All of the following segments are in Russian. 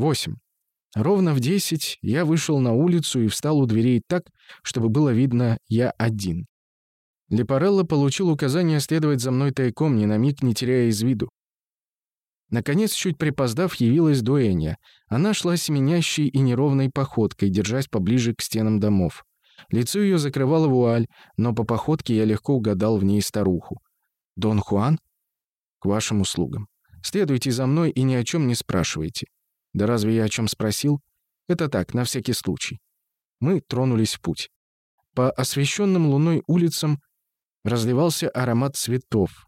Восемь. Ровно в десять я вышел на улицу и встал у дверей так, чтобы было видно я один. Лепарелло получил указание следовать за мной тайком, ни на миг не теряя из виду. Наконец, чуть припоздав, явилась Дуэнья. Она шла семенящей и неровной походкой, держась поближе к стенам домов. Лицо ее закрывало вуаль, но по походке я легко угадал в ней старуху. «Дон Хуан?» «К вашим услугам. Следуйте за мной и ни о чем не спрашивайте». «Да разве я о чем спросил?» «Это так, на всякий случай». Мы тронулись в путь. По освещенным луной улицам разливался аромат цветов.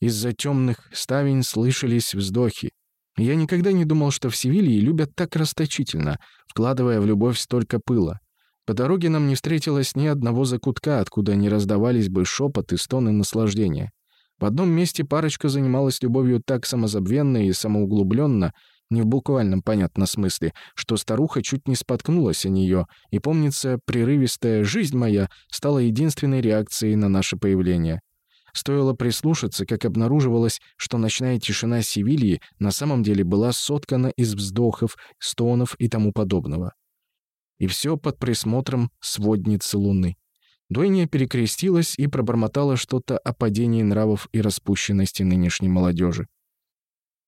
Из-за темных ставень слышались вздохи. Я никогда не думал, что в Севилье любят так расточительно, вкладывая в любовь столько пыла. По дороге нам не встретилось ни одного закутка, откуда не раздавались бы шепот и стоны наслаждения. В одном месте парочка занималась любовью так самозабвенно и самоуглубленно, не в буквальном понятном смысле, что старуха чуть не споткнулась о нее, и, помнится, прерывистая «жизнь моя» стала единственной реакцией на наше появление. Стоило прислушаться, как обнаруживалось, что ночная тишина Севильи на самом деле была соткана из вздохов, стонов и тому подобного. И все под присмотром сводницы луны. Дуэнья перекрестилась и пробормотала что-то о падении нравов и распущенности нынешней молодежи.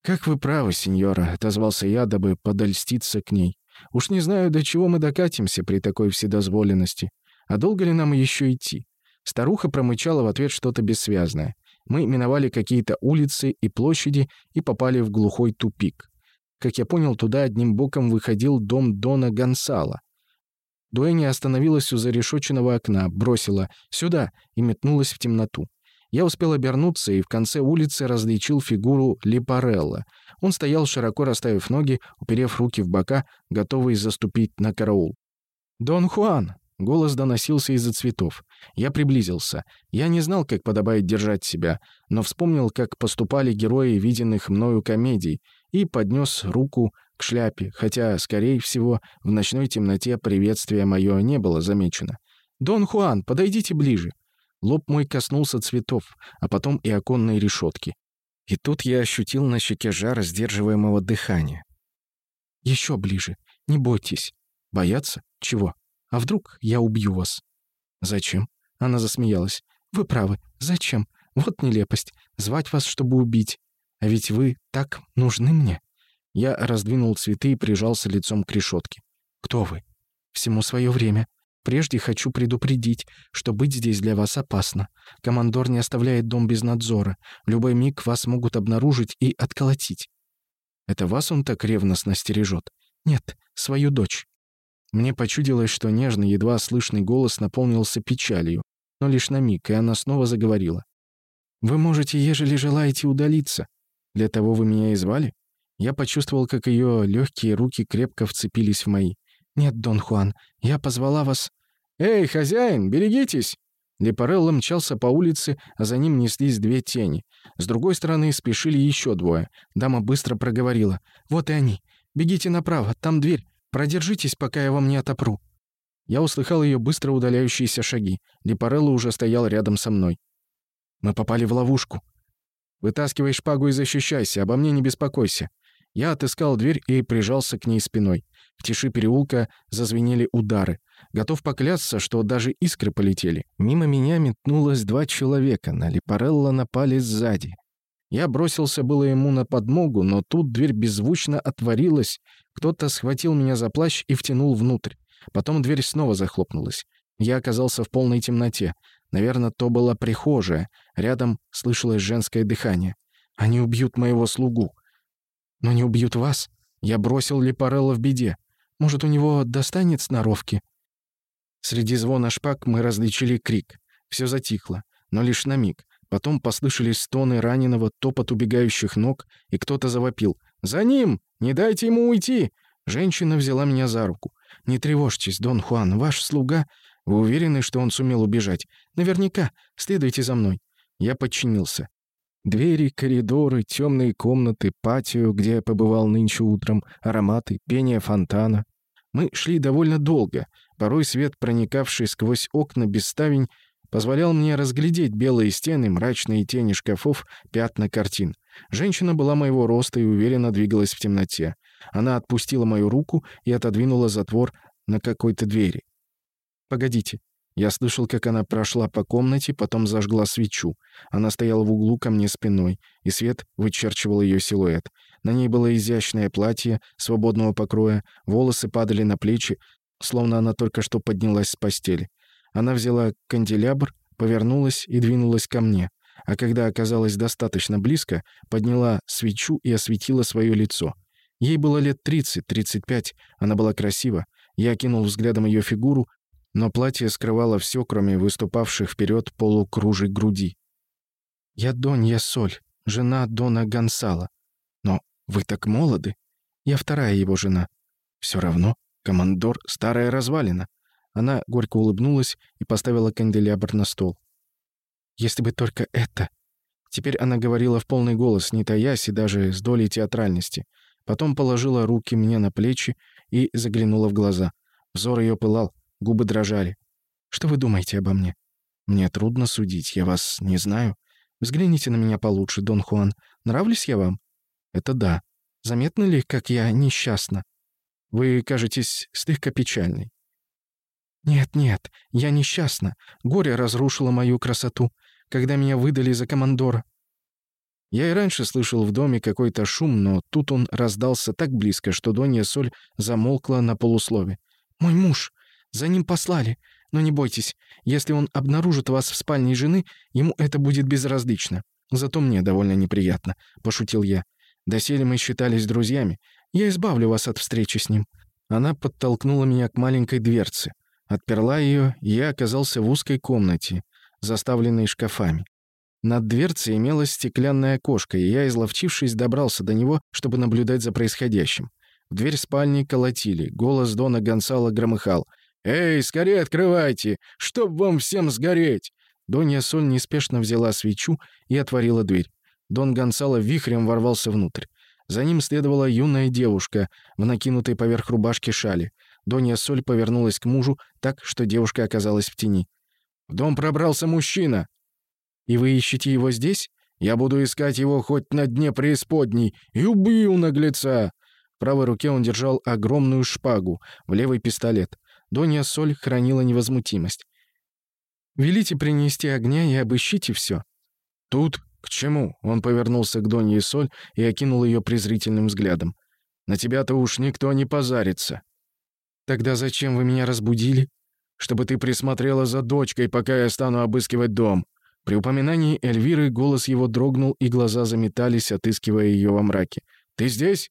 «Как вы правы, сеньора», — отозвался я, дабы подольститься к ней. «Уж не знаю, до чего мы докатимся при такой вседозволенности. А долго ли нам еще идти?» Старуха промычала в ответ что-то бессвязное. Мы миновали какие-то улицы и площади и попали в глухой тупик. Как я понял, туда одним боком выходил дом Дона Гонсала. Дуэни остановилась у зарешоченного окна, бросила «сюда» и метнулась в темноту. Я успел обернуться и в конце улицы различил фигуру Липарелла. Он стоял, широко расставив ноги, уперев руки в бока, готовый заступить на караул. «Дон Хуан!» — голос доносился из-за цветов. Я приблизился. Я не знал, как подобает держать себя, но вспомнил, как поступали герои виденных мною комедий, и поднес руку к шляпе, хотя, скорее всего, в ночной темноте приветствие мое не было замечено. «Дон Хуан, подойдите ближе!» Лоб мой коснулся цветов, а потом и оконной решетки. И тут я ощутил на щеке жар сдерживаемого дыхания. «Еще ближе. Не бойтесь. Бояться? Чего? А вдруг я убью вас?» «Зачем?» Она засмеялась. «Вы правы. Зачем? Вот нелепость. Звать вас, чтобы убить. А ведь вы так нужны мне». Я раздвинул цветы и прижался лицом к решетке. «Кто вы?» «Всему свое время. Прежде хочу предупредить, что быть здесь для вас опасно. Командор не оставляет дом без надзора. В любой миг вас могут обнаружить и отколотить. Это вас он так ревностно стережет? Нет, свою дочь. Мне почудилось, что нежный, едва слышный голос наполнился печалью, но лишь на миг, и она снова заговорила. «Вы можете, ежели желаете, удалиться. Для того вы меня и звали?» Я почувствовал, как ее легкие руки крепко вцепились в мои. «Нет, Дон Хуан, я позвала вас...» «Эй, хозяин, берегитесь!» Лепарелло мчался по улице, а за ним неслись две тени. С другой стороны спешили еще двое. Дама быстро проговорила. «Вот и они. Бегите направо, там дверь. Продержитесь, пока я вам не отопру». Я услыхал ее быстро удаляющиеся шаги. Лепарелло уже стоял рядом со мной. «Мы попали в ловушку. Вытаскивай шпагу и защищайся, обо мне не беспокойся». Я отыскал дверь и прижался к ней спиной. В тиши переулка зазвенели удары. Готов поклясться, что даже искры полетели. Мимо меня метнулось два человека, на Липарелло напали сзади. Я бросился было ему на подмогу, но тут дверь беззвучно отворилась, кто-то схватил меня за плащ и втянул внутрь. Потом дверь снова захлопнулась. Я оказался в полной темноте. Наверное, то была прихожая. Рядом слышалось женское дыхание. «Они убьют моего слугу». «Но не убьют вас. Я бросил Липарелло в беде. Может, у него достанет сноровки?» Среди звона шпаг мы различили крик. Все затихло, но лишь на миг. Потом послышались стоны раненого, топот убегающих ног, и кто-то завопил. «За ним! Не дайте ему уйти!» Женщина взяла меня за руку. «Не тревожьтесь, Дон Хуан, ваш слуга...» «Вы уверены, что он сумел убежать?» «Наверняка. Следуйте за мной». Я подчинился. Двери, коридоры, темные комнаты, патио, где я побывал нынче утром, ароматы, пение фонтана. Мы шли довольно долго. Порой свет, проникавший сквозь окна без ставень, позволял мне разглядеть белые стены, мрачные тени шкафов, пятна картин. Женщина была моего роста и уверенно двигалась в темноте. Она отпустила мою руку и отодвинула затвор на какой-то двери. «Погодите». Я слышал, как она прошла по комнате, потом зажгла свечу. Она стояла в углу ко мне спиной, и свет вычерчивал ее силуэт. На ней было изящное платье свободного покроя, волосы падали на плечи, словно она только что поднялась с постели. Она взяла канделябр, повернулась и двинулась ко мне а когда оказалась достаточно близко, подняла свечу и осветила свое лицо. Ей было лет 30-35, она была красива. Я окинул взглядом ее фигуру, но платье скрывало все, кроме выступавших вперед полукружей груди. «Я Донья Соль, жена Дона Гонсала. Но вы так молоды. Я вторая его жена. Все равно, командор — старая развалина». Она горько улыбнулась и поставила канделябр на стол. Если бы только это. Теперь она говорила в полный голос, не таясь и даже с долей театральности. Потом положила руки мне на плечи и заглянула в глаза. Взор ее пылал, губы дрожали. «Что вы думаете обо мне?» «Мне трудно судить, я вас не знаю. Взгляните на меня получше, Дон Хуан. Нравлюсь я вам?» «Это да. Заметно ли, как я несчастна?» «Вы кажетесь слегка печальной». «Нет, нет, я несчастна. Горе разрушило мою красоту когда меня выдали за командора. Я и раньше слышал в доме какой-то шум, но тут он раздался так близко, что Донья Соль замолкла на полуслове. «Мой муж! За ним послали! Но не бойтесь, если он обнаружит вас в спальне жены, ему это будет безразлично. Зато мне довольно неприятно», — пошутил я. «Доселе мы считались друзьями. Я избавлю вас от встречи с ним». Она подтолкнула меня к маленькой дверце. Отперла ее, и я оказался в узкой комнате, заставленный шкафами. Над дверцей имелось стеклянное окошко, и я, изловчившись, добрался до него, чтобы наблюдать за происходящим. В дверь спальни колотили, голос Дона Гонсала громыхал. «Эй, скорее открывайте! Чтоб вам всем сгореть!» Донья Соль неспешно взяла свечу и отворила дверь. Дон Гонсало вихрем ворвался внутрь. За ним следовала юная девушка в накинутой поверх рубашки шали. Донья Соль повернулась к мужу так, что девушка оказалась в тени. В дом пробрался мужчина. И вы ищете его здесь? Я буду искать его хоть на дне преисподней и убью наглеца!» В правой руке он держал огромную шпагу, в левый — пистолет. Донья Соль хранила невозмутимость. «Велите принести огня и обыщите все. «Тут? К чему?» Он повернулся к Донье Соль и окинул ее презрительным взглядом. «На тебя-то уж никто не позарится». «Тогда зачем вы меня разбудили?» чтобы ты присмотрела за дочкой, пока я стану обыскивать дом». При упоминании Эльвиры голос его дрогнул, и глаза заметались, отыскивая ее во мраке. «Ты здесь?»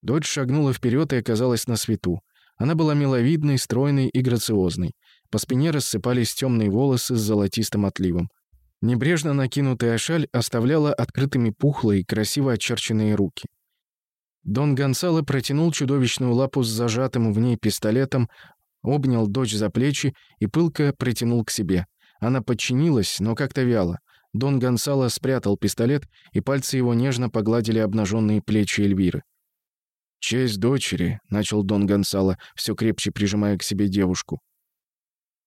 Дочь шагнула вперед и оказалась на свету. Она была миловидной, стройной и грациозной. По спине рассыпались темные волосы с золотистым отливом. Небрежно накинутая шаль оставляла открытыми пухлые, красиво очерченные руки. Дон Гонсало протянул чудовищную лапу с зажатым в ней пистолетом, обнял дочь за плечи и пылко притянул к себе. Она подчинилась, но как-то вяло. Дон Гонсало спрятал пистолет, и пальцы его нежно погладили обнаженные плечи Эльвиры. «Честь дочери», — начал Дон Гонсало, все крепче прижимая к себе девушку.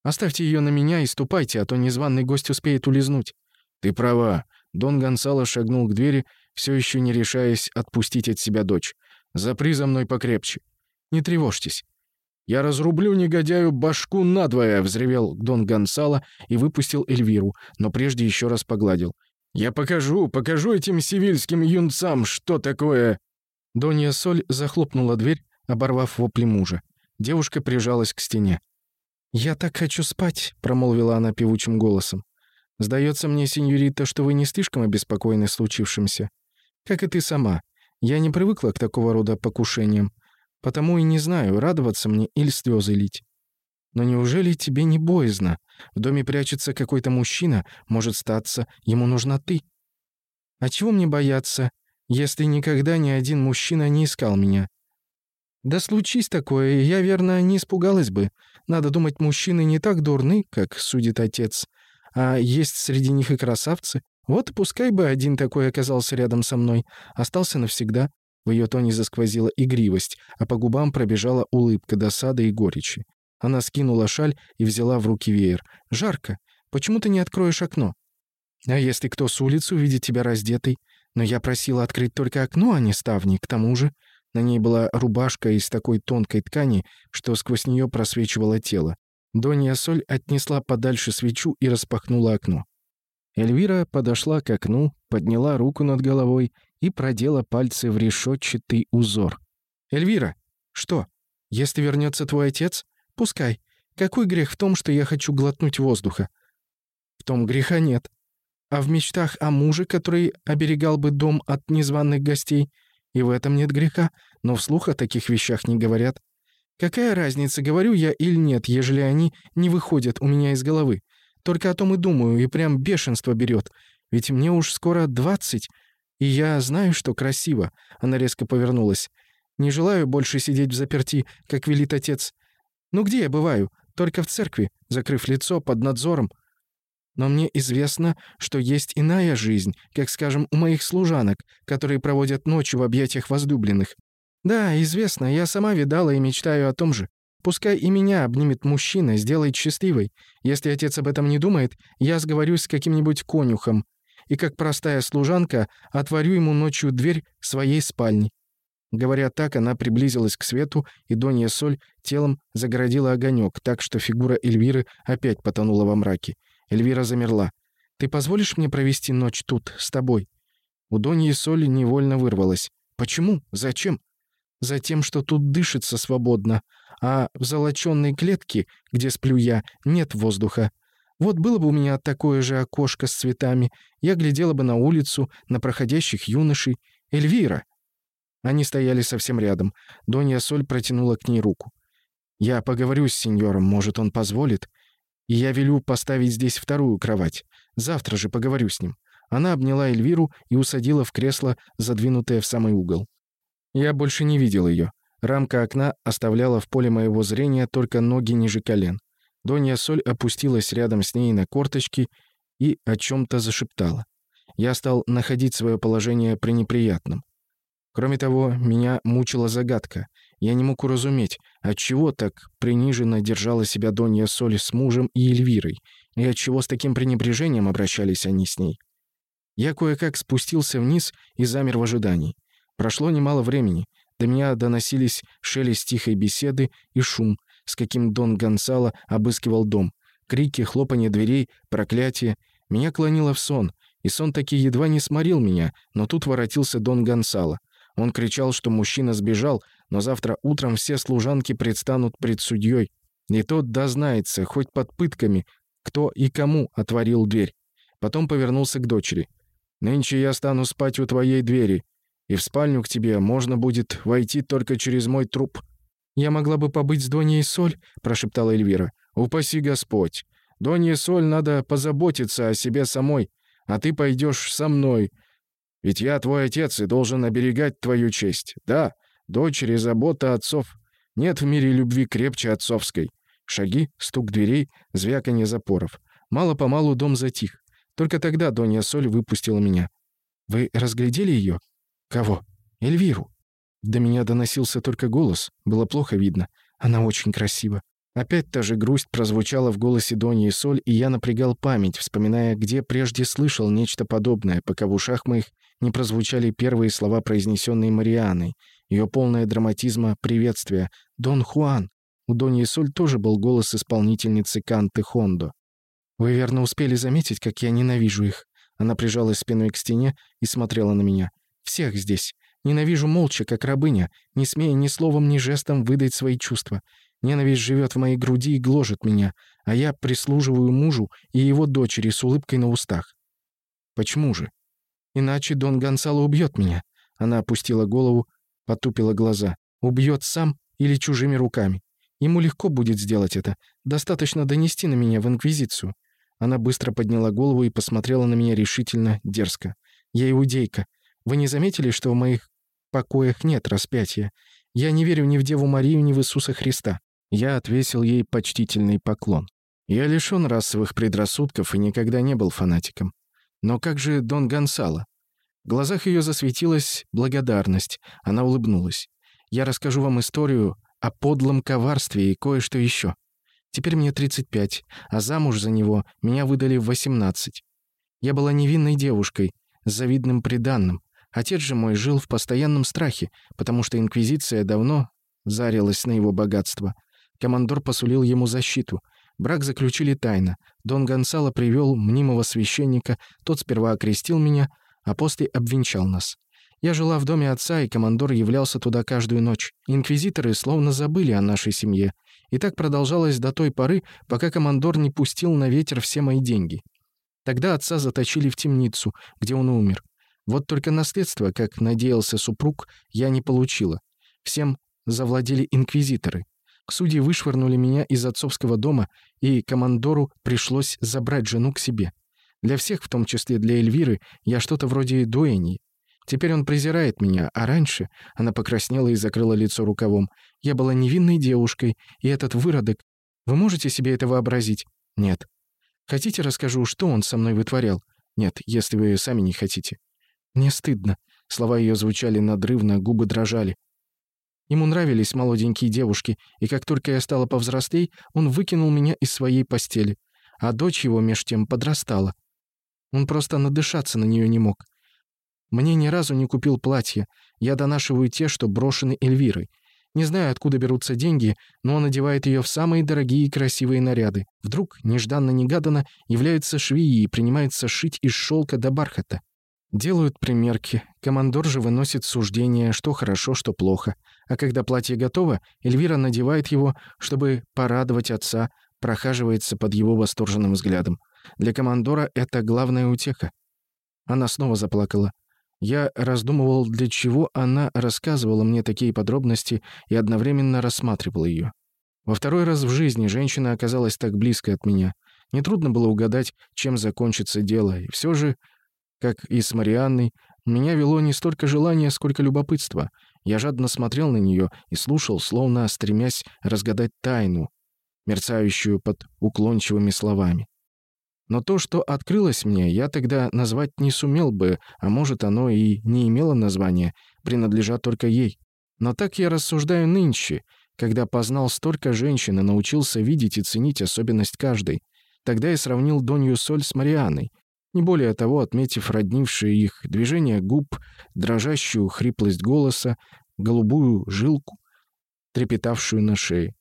«Оставьте ее на меня и ступайте, а то незваный гость успеет улизнуть». «Ты права». Дон Гонсало шагнул к двери, все еще не решаясь отпустить от себя дочь. «Запри за мной покрепче». «Не тревожьтесь. «Я разрублю негодяю башку надвое!» — взревел Дон Гонсало и выпустил Эльвиру, но прежде еще раз погладил. «Я покажу, покажу этим сивильским юнцам, что такое...» Донья Соль захлопнула дверь, оборвав вопли мужа. Девушка прижалась к стене. «Я так хочу спать», — промолвила она певучим голосом. «Сдается мне, сеньорита, что вы не слишком обеспокоены случившимся. Как и ты сама. Я не привыкла к такого рода покушениям. Потому и не знаю, радоваться мне или слезы лить. Но неужели тебе не боязно? В доме прячется какой-то мужчина, может статься, ему нужна ты. А чего мне бояться, если никогда ни один мужчина не искал меня? Да случись такое, я, верно, не испугалась бы. Надо думать, мужчины не так дурны, как судит отец. А есть среди них и красавцы. Вот пускай бы один такой оказался рядом со мной, остался навсегда. В ее тоне засквозила игривость, а по губам пробежала улыбка досады и горечи. Она скинула шаль и взяла в руки веер. «Жарко. Почему ты не откроешь окно?» «А если кто с улицы увидит тебя раздетой? Но я просила открыть только окно, а не ставни, к тому же...» На ней была рубашка из такой тонкой ткани, что сквозь нее просвечивало тело. Донья Соль отнесла подальше свечу и распахнула окно. Эльвира подошла к окну, подняла руку над головой и продела пальцы в решетчатый узор. «Эльвира, что, если вернется твой отец? Пускай. Какой грех в том, что я хочу глотнуть воздуха? В том греха нет. А в мечтах о муже, который оберегал бы дом от незваных гостей, и в этом нет греха, но вслух о таких вещах не говорят. Какая разница, говорю я или нет, ежели они не выходят у меня из головы? Только о том и думаю, и прям бешенство берет. Ведь мне уж скоро двадцать, и я знаю, что красиво». Она резко повернулась. «Не желаю больше сидеть в заперти, как велит отец. Ну где я бываю? Только в церкви, закрыв лицо под надзором. Но мне известно, что есть иная жизнь, как, скажем, у моих служанок, которые проводят ночь в объятиях возлюбленных. Да, известно, я сама видала и мечтаю о том же. Пускай и меня обнимет мужчина, сделает счастливой. Если отец об этом не думает, я сговорюсь с каким-нибудь конюхом и, как простая служанка, отворю ему ночью дверь своей спальни. Говоря так, она приблизилась к свету, и Донья Соль телом загородила огонек, так что фигура Эльвиры опять потонула во мраке. Эльвира замерла. «Ты позволишь мне провести ночь тут, с тобой?» У Доньи Соли невольно вырвалась. «Почему? Зачем?» «Затем, что тут дышится свободно, а в золочённой клетке, где сплю я, нет воздуха. Вот было бы у меня такое же окошко с цветами, я глядела бы на улицу, на проходящих юношей. Эльвира!» Они стояли совсем рядом. Донья Соль протянула к ней руку. «Я поговорю с сеньором, может, он позволит. И я велю поставить здесь вторую кровать. Завтра же поговорю с ним». Она обняла Эльвиру и усадила в кресло, задвинутое в самый угол. Я больше не видел ее. Рамка окна оставляла в поле моего зрения только ноги ниже колен. Донья Соль опустилась рядом с ней на корточки и о чем-то зашептала. Я стал находить свое положение пренеприятным. Кроме того, меня мучила загадка. Я не мог уразуметь, отчего так приниженно держала себя Донья Соли с мужем и Эльвирой, и отчего с таким пренебрежением обращались они с ней. Я кое-как спустился вниз и замер в ожидании. Прошло немало времени. До меня доносились шелест тихой беседы и шум, с каким Дон Гонсало обыскивал дом. Крики, хлопанье дверей, проклятие. Меня клонило в сон, и сон таки едва не сморил меня, но тут воротился Дон Гонсало. Он кричал, что мужчина сбежал, но завтра утром все служанки предстанут пред судьей, и тот дознается, хоть под пытками, кто и кому отворил дверь. Потом повернулся к дочери. «Нынче я стану спать у твоей двери, и в спальню к тебе можно будет войти только через мой труп». «Я могла бы побыть с Доней Соль», — прошептала Эльвира. «Упаси Господь. Донье Соль надо позаботиться о себе самой, а ты пойдешь со мной, ведь я твой отец и должен оберегать твою честь. Да, дочери, забота отцов. Нет в мире любви крепче отцовской. Шаги, стук дверей, звяканье запоров. Мало-помалу дом затих. Только тогда Донья Соль выпустила меня. «Вы разглядели ее?» «Кого?» «Эльвиру». До меня доносился только голос. Было плохо видно. Она очень красива. Опять та же грусть прозвучала в голосе Доньи Соль, и я напрягал память, вспоминая, где прежде слышал нечто подобное, пока в ушах моих не прозвучали первые слова, произнесенные Марианой. Ее полное драматизма приветствие. «Дон Хуан!» У Доньи Соль тоже был голос исполнительницы Канты Хондо. «Вы верно успели заметить, как я ненавижу их?» Она прижалась спиной к стене и смотрела на меня. «Всех здесь. Ненавижу молча, как рабыня, не смея ни словом, ни жестом выдать свои чувства. Ненависть живет в моей груди и гложет меня, а я прислуживаю мужу и его дочери с улыбкой на устах. Почему же? Иначе Дон Гонсало убьет меня. Она опустила голову, потупила глаза. Убьет сам или чужими руками. Ему легко будет сделать это. Достаточно донести на меня в Инквизицию. Она быстро подняла голову и посмотрела на меня решительно, дерзко. «Я иудейка. Вы не заметили, что в моих покоях нет распятия? Я не верю ни в Деву Марию, ни в Иисуса Христа. Я отвесил ей почтительный поклон. Я лишён расовых предрассудков и никогда не был фанатиком. Но как же Дон Гонсало? В глазах её засветилась благодарность. Она улыбнулась. Я расскажу вам историю о подлом коварстве и кое-что ещё. Теперь мне 35, а замуж за него меня выдали в 18. Я была невинной девушкой, с завидным приданным. Отец же мой жил в постоянном страхе, потому что Инквизиция давно зарилась на его богатство. Командор посулил ему защиту. Брак заключили тайно. Дон Гонсало привел мнимого священника, тот сперва окрестил меня, а после обвенчал нас. Я жила в доме отца, и командор являлся туда каждую ночь. Инквизиторы словно забыли о нашей семье. И так продолжалось до той поры, пока командор не пустил на ветер все мои деньги. Тогда отца заточили в темницу, где он умер. Вот только наследство, как надеялся супруг, я не получила. Всем завладели инквизиторы. Судьи вышвырнули меня из отцовского дома, и командору пришлось забрать жену к себе. Для всех, в том числе для Эльвиры, я что-то вроде дуэни. Теперь он презирает меня, а раньше она покраснела и закрыла лицо рукавом. Я была невинной девушкой, и этот выродок... Вы можете себе это вообразить? Нет. Хотите, расскажу, что он со мной вытворял? Нет, если вы сами не хотите. Мне стыдно. Слова ее звучали надрывно, губы дрожали. Ему нравились молоденькие девушки, и как только я стала повзрослей, он выкинул меня из своей постели. А дочь его меж тем подрастала. Он просто надышаться на нее не мог. Мне ни разу не купил платье. Я донашиваю те, что брошены Эльвирой. Не знаю, откуда берутся деньги, но он одевает ее в самые дорогие и красивые наряды. Вдруг, нежданно-негаданно, являются швеи и принимаются шить из шелка до бархата. Делают примерки. Командор же выносит суждение, что хорошо, что плохо. А когда платье готово, Эльвира надевает его, чтобы порадовать отца, прохаживается под его восторженным взглядом. Для командора это главная утеха. Она снова заплакала. Я раздумывал, для чего она рассказывала мне такие подробности и одновременно рассматривал ее. Во второй раз в жизни женщина оказалась так близко от меня. Нетрудно было угадать, чем закончится дело, и все же, как и с Марианной, меня вело не столько желание, сколько любопытство. Я жадно смотрел на нее и слушал, словно стремясь разгадать тайну, мерцающую под уклончивыми словами. Но то, что открылось мне, я тогда назвать не сумел бы, а может, оно и не имело названия, принадлежат только ей. Но так я рассуждаю нынче, когда познал столько женщин и научился видеть и ценить особенность каждой. Тогда я сравнил Донью Соль с Марианой, не более того, отметив роднившие их движение губ, дрожащую хриплость голоса, голубую жилку, трепетавшую на шее.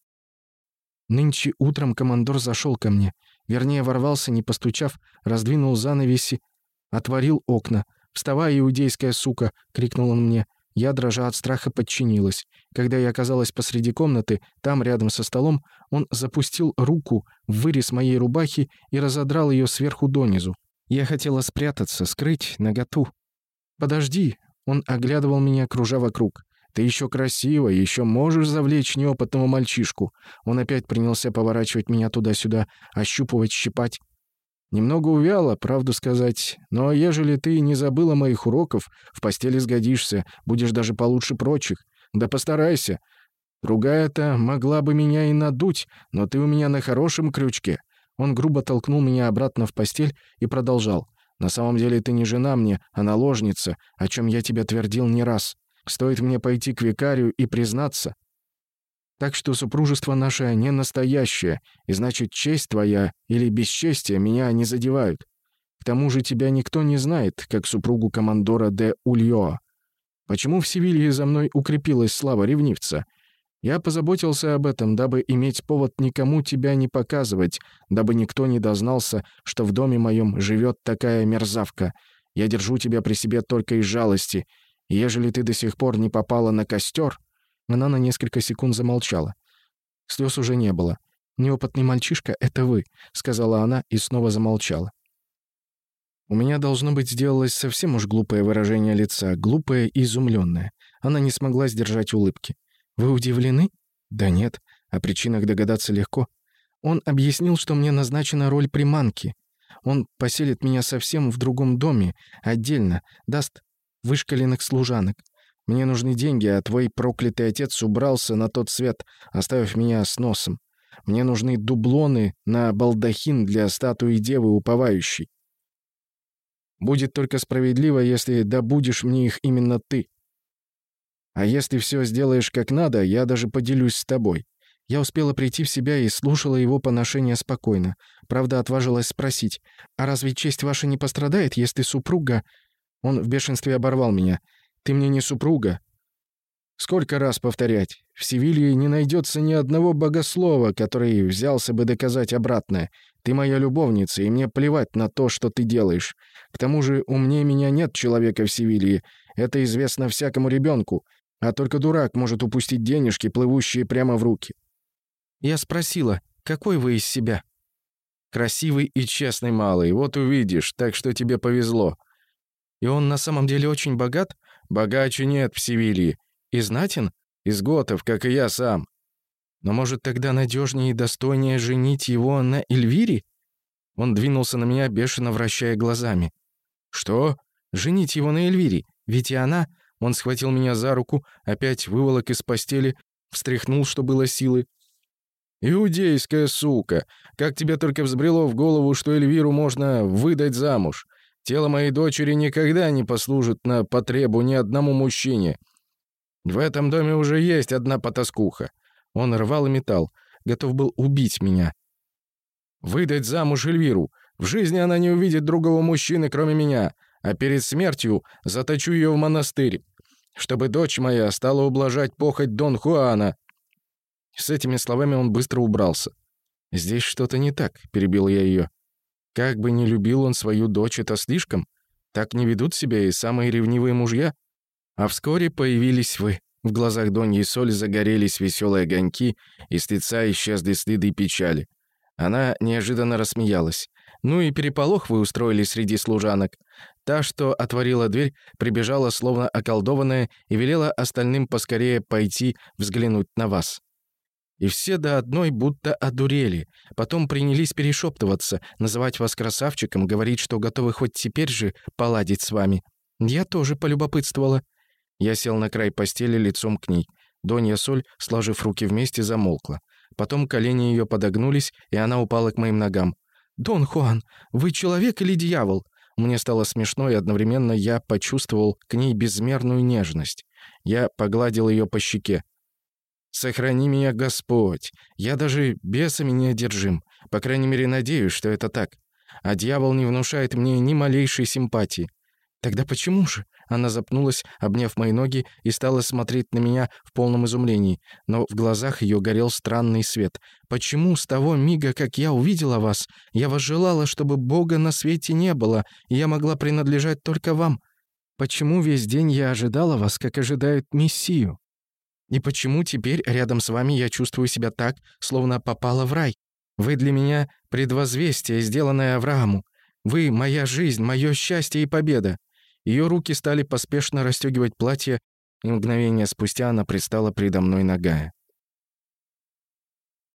Нынче утром командор зашел ко мне — Вернее, ворвался, не постучав, раздвинул занавеси, отворил окна. «Вставай, иудейская сука!» — крикнул он мне. Я, дрожа от страха, подчинилась. Когда я оказалась посреди комнаты, там, рядом со столом, он запустил руку в вырез моей рубахи и разодрал ее сверху донизу. Я хотела спрятаться, скрыть наготу. «Подожди!» — он оглядывал меня, кружа вокруг. Ты еще красива, еще можешь завлечь неопытного мальчишку. Он опять принялся поворачивать меня туда-сюда, ощупывать, щипать. Немного увяло, правду сказать. Но ежели ты не забыла моих уроков, в постели сгодишься, будешь даже получше прочих. Да постарайся. Другая-то могла бы меня и надуть, но ты у меня на хорошем крючке». Он грубо толкнул меня обратно в постель и продолжал. «На самом деле ты не жена мне, а наложница, о чем я тебе твердил не раз. Стоит мне пойти к викарию и признаться. Так что супружество наше не настоящее, и значит, честь твоя или бесчестие меня не задевают. К тому же тебя никто не знает, как супругу командора де Ульоа. Почему в Севилье за мной укрепилась слава ревнивца? Я позаботился об этом, дабы иметь повод никому тебя не показывать, дабы никто не дознался, что в доме моем живет такая мерзавка. Я держу тебя при себе только из жалости, ежели ты до сих пор не попала на костер...» Она на несколько секунд замолчала. Слез уже не было. «Неопытный мальчишка — это вы», — сказала она и снова замолчала. У меня, должно быть, сделалось совсем уж глупое выражение лица, глупое и изумленное. Она не смогла сдержать улыбки. «Вы удивлены?» «Да нет. О причинах догадаться легко. Он объяснил, что мне назначена роль приманки. Он поселит меня совсем в другом доме, отдельно, даст вышкаленных служанок. Мне нужны деньги, а твой проклятый отец убрался на тот свет, оставив меня с носом. Мне нужны дублоны на балдахин для статуи Девы Уповающей. Будет только справедливо, если добудешь мне их именно ты. А если все сделаешь как надо, я даже поделюсь с тобой. Я успела прийти в себя и слушала его поношение спокойно. Правда, отважилась спросить, «А разве честь ваша не пострадает, если супруга Он в бешенстве оборвал меня. «Ты мне не супруга». Сколько раз повторять? В Севилье не найдется ни одного богослова, который взялся бы доказать обратное. Ты моя любовница, и мне плевать на то, что ты делаешь. К тому же умнее меня нет человека в Севилье. Это известно всякому ребенку. А только дурак может упустить денежки, плывущие прямо в руки. Я спросила, какой вы из себя? Красивый и честный малый, вот увидишь, так что тебе повезло. И он на самом деле очень богат? Богаче нет в Севилье. И знатен? Из готов, как и я сам. Но может тогда надежнее и достойнее женить его на Эльвире? Он двинулся на меня, бешено вращая глазами. Что? Женить его на Эльвире? Ведь и она... Он схватил меня за руку, опять выволок из постели, встряхнул, что было силы. «Иудейская сука! Как тебе только взбрело в голову, что Эльвиру можно выдать замуж? Тело моей дочери никогда не послужит на потребу ни одному мужчине. В этом доме уже есть одна потаскуха. Он рвал и металл, готов был убить меня. Выдать замуж Эльвиру. В жизни она не увидит другого мужчины, кроме меня, а перед смертью заточу ее в монастырь, чтобы дочь моя стала ублажать похоть Дон Хуана». С этими словами он быстро убрался. «Здесь что-то не так», — перебил я ее. «Как бы не любил он свою дочь, это слишком. Так не ведут себя и самые ревнивые мужья. А вскоре появились вы. В глазах Доньи Соль загорелись веселые огоньки, и с лица исчезли следы печали. Она неожиданно рассмеялась. «Ну и переполох вы устроили среди служанок». Та, что отворила дверь, прибежала словно околдованная и велела остальным поскорее пойти взглянуть на вас. И все до одной будто одурели. Потом принялись перешептываться, называть вас красавчиком, говорить, что готовы хоть теперь же поладить с вами. Я тоже полюбопытствовала. Я сел на край постели лицом к ней. Донья Соль, сложив руки вместе, замолкла. Потом колени ее подогнулись, и она упала к моим ногам. «Дон Хуан, вы человек или дьявол?» Мне стало смешно, и одновременно я почувствовал к ней безмерную нежность. Я погладил ее по щеке. «Сохрани меня, Господь! Я даже бесами не одержим. По крайней мере, надеюсь, что это так. А дьявол не внушает мне ни малейшей симпатии. Тогда почему же? Она запнулась, обняв мои ноги, и стала смотреть на меня в полном изумлении, но в глазах ее горел странный свет. «Почему с того мига, как я увидела вас, я возжелала, чтобы Бога на свете не было, и я могла принадлежать только вам? Почему весь день я ожидала вас, как ожидают Мессию? И почему теперь рядом с вами я чувствую себя так, словно попала в рай? Вы для меня предвозвестие, сделанное Аврааму. Вы — моя жизнь, мое счастье и победа. Ее руки стали поспешно расстегивать платье, и мгновение спустя она предстала предо мной нагая.